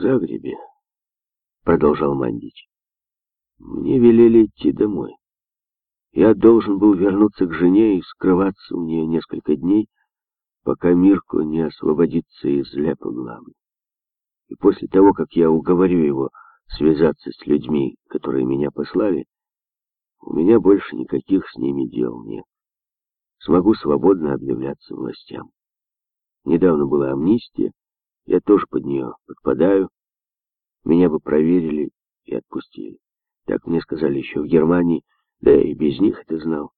Загребе, продолжал Мандич, мне велели идти домой. Я должен был вернуться к жене и скрываться у нее несколько дней, пока Мирко не освободится из Ляпоглавы. И после того, как я уговорю его связаться с людьми, которые меня послали, у меня больше никаких с ними дел нет. Смогу свободно объявляться властям. Недавно была амнистия, я тоже под нее подпадаю. Меня бы проверили и отпустили. Так мне сказали еще в Германии, да и без них это знал.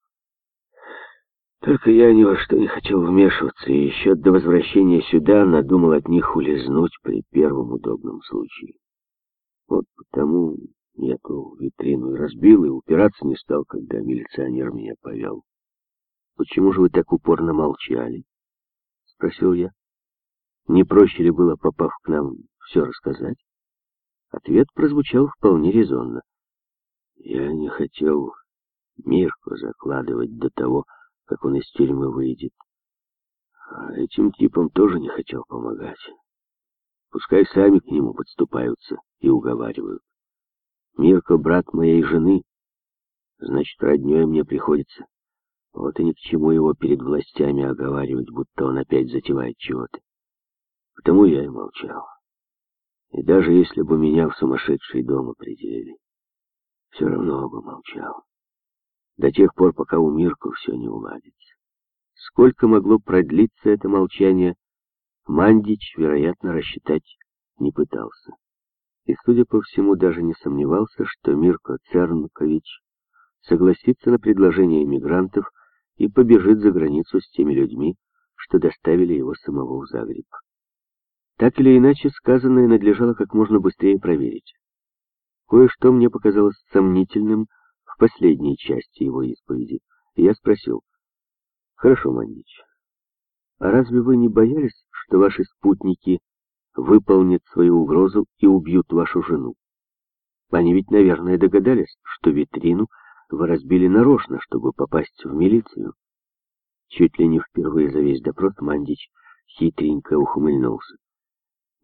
Только я ни во что не хотел вмешиваться, и еще до возвращения сюда надумал от них улизнуть при первом удобном случае. Вот потому я ту витрину и разбил, и упираться не стал, когда милиционер меня повел. «Почему же вы так упорно молчали?» — спросил я. «Не проще ли было, попав к нам, все рассказать?» Ответ прозвучал вполне резонно. Я не хотел Мирку закладывать до того, как он из тюрьмы выйдет. А этим типам тоже не хотел помогать. Пускай сами к нему подступаются и уговаривают. Мирко — брат моей жены, значит, роднёй мне приходится. Вот и ни к чему его перед властями оговаривать, будто он опять затевает чего-то. Потому я и молчал. И даже если бы меня в сумасшедший дом определили, все равно бы молчал. До тех пор, пока у Мирку все не уладится. Сколько могло продлиться это молчание, Мандич, вероятно, рассчитать не пытался. И, судя по всему, даже не сомневался, что Мирко Цернкович согласится на предложение иммигрантов и побежит за границу с теми людьми, что доставили его самого в Загреб. Так или иначе, сказанное надлежало как можно быстрее проверить. Кое-что мне показалось сомнительным в последней части его исповеди. Я спросил, «Хорошо, Мандич, а разве вы не боялись, что ваши спутники выполнят свою угрозу и убьют вашу жену? Они ведь, наверное, догадались, что витрину вы разбили нарочно, чтобы попасть в милицию». Чуть ли не впервые за весь допрос Мандич хитренько ухмыльнулся.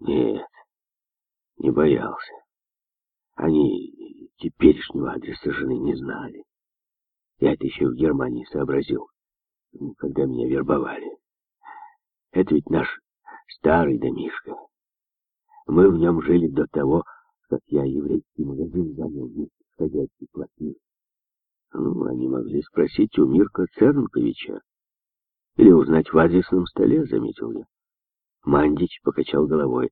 «Нет, не боялся». Они теперешнего адреса жены не знали. Я это еще в Германии сообразил, когда меня вербовали. Это ведь наш старый домишко. Мы в нем жили до того, как я еврейский магазин занял вместе с хозяйской плотни. Ну, они могли спросить у Мирка Цернковича. Или узнать в адресном столе, заметил я. Мандич покачал головой.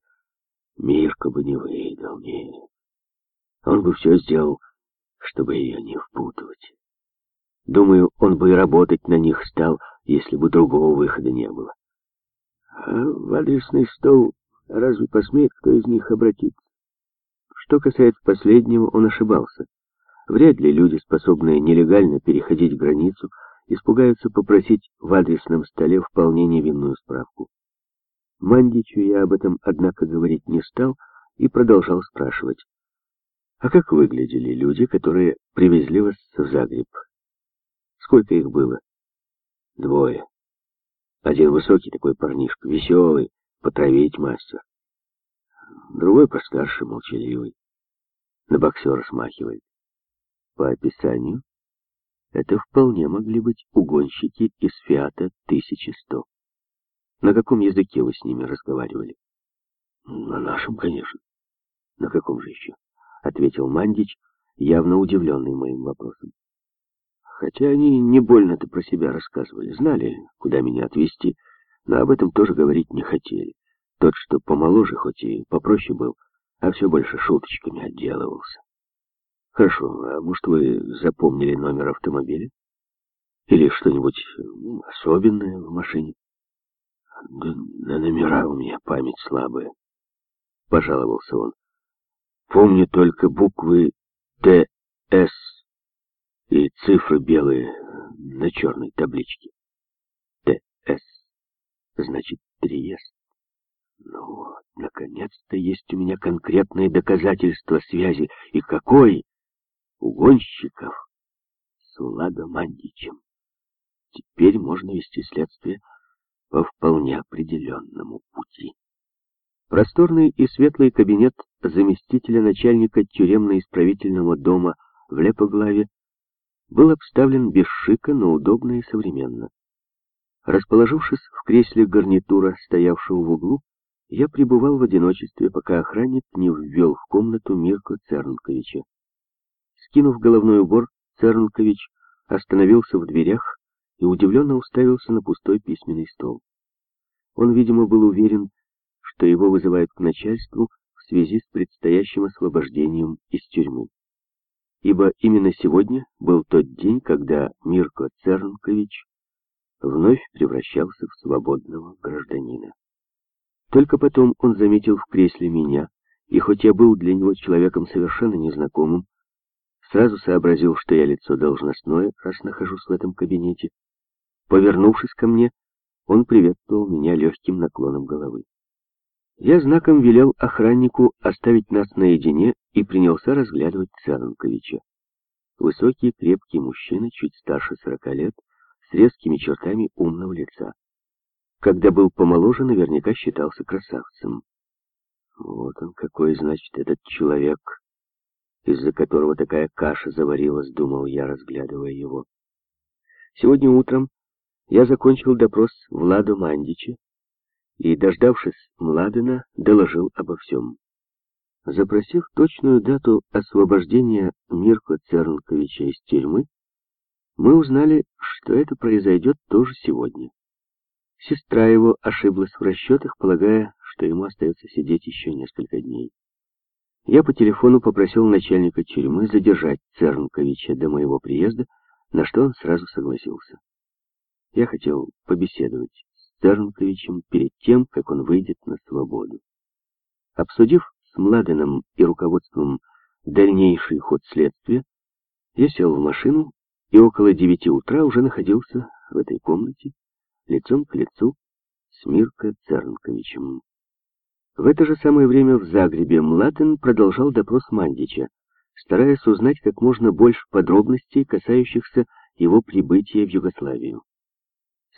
Мирка бы не выдал, нет. Он бы все сделал, чтобы ее не впутывать. Думаю, он бы и работать на них стал, если бы другого выхода не было. А в адресный стол разве посмеет кто из них обратиться? Что касается последнего, он ошибался. Вряд ли люди, способные нелегально переходить границу, испугаются попросить в адресном столе вполне невинную справку. Мандичу я об этом, однако, говорить не стал и продолжал спрашивать. А как выглядели люди, которые привезли вас в Загреб? Сколько их было? Двое. Один высокий такой парнишка, веселый, потравить мастер. Другой постарше, молчаливый. На боксера смахивает. По описанию, это вполне могли быть угонщики из Фиата 1100. На каком языке вы с ними разговаривали? На нашем, конечно. На каком же еще? ответил Мандич, явно удивленный моим вопросом. Хотя они не больно-то про себя рассказывали, знали, куда меня отвезти, но об этом тоже говорить не хотели. Тот, что помоложе, хоть и попроще был, а все больше шуточками отделывался. Хорошо, а может вы запомнили номер автомобиля? Или что-нибудь особенное в машине? Да на номера у меня память слабая, пожаловался он. Помню только буквы ТС и цифры белые на черной табличке. ТС значит Триест. Ну вот, наконец-то есть у меня конкретные доказательства связи. И какой? Угонщиков с Владом Мандичем. Теперь можно вести следствие по вполне определенному пути. Просторный и светлый кабинет заместителя начальника тюремно-исправительного дома в Лепоглаве был обставлен без шика, но удобно и современно. Расположившись в кресле гарнитура, стоявшего в углу, я пребывал в одиночестве, пока охранник не ввел в комнату Мирко Цернковича. Скинув головной убор, Цернкович остановился в дверях и удивленно уставился на пустой письменный стол. Он, видимо, был уверен, что его вызывают к начальству в связи с предстоящим освобождением из тюрьмы. Ибо именно сегодня был тот день, когда Мирко Цернкович вновь превращался в свободного гражданина. Только потом он заметил в кресле меня, и хоть я был для него человеком совершенно незнакомым, сразу сообразил, что я лицо должностное, раз нахожусь в этом кабинете. Повернувшись ко мне, он приветствовал меня легким наклоном головы. Я знаком велел охраннику оставить нас наедине и принялся разглядывать Цернковича. Высокий, крепкий мужчина, чуть старше сорока лет, с резкими чертами умного лица. Когда был помоложе, наверняка считался красавцем. Вот он какой, значит, этот человек, из-за которого такая каша заварилась, думал я, разглядывая его. Сегодня утром я закончил допрос Владу Мандича и, дождавшись Младена, доложил обо всем. Запросив точную дату освобождения Мирко Цернковича из тюрьмы, мы узнали, что это произойдет тоже сегодня. Сестра его ошиблась в расчетах, полагая, что ему остается сидеть еще несколько дней. Я по телефону попросил начальника тюрьмы задержать Цернковича до моего приезда, на что он сразу согласился. Я хотел побеседовать с Цернковичем перед тем, как он выйдет на свободу. Обсудив с Младеном и руководством дальнейший ход следствия, я сел в машину и около девяти утра уже находился в этой комнате, лицом к лицу с Мирко Цернковичем. В это же самое время в Загребе Младен продолжал допрос Мандича, стараясь узнать как можно больше подробностей, касающихся его прибытия в Югославию.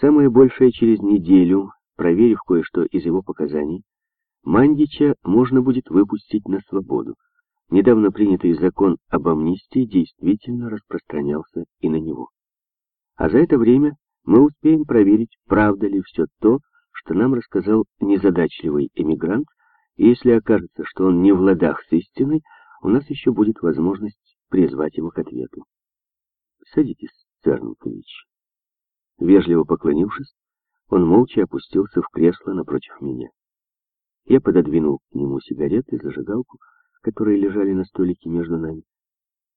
Самое большее через неделю, проверив кое-что из его показаний, Мандича можно будет выпустить на свободу. Недавно принятый закон об амнистии действительно распространялся и на него. А за это время мы успеем проверить, правда ли все то, что нам рассказал незадачливый эмигрант, и если окажется, что он не в ладах с истиной, у нас еще будет возможность призвать его к ответу. Садитесь, Цернкович. Вежливо поклонившись, он молча опустился в кресло напротив меня. Я пододвинул к нему сигареты, зажигалку, которые лежали на столике между нами,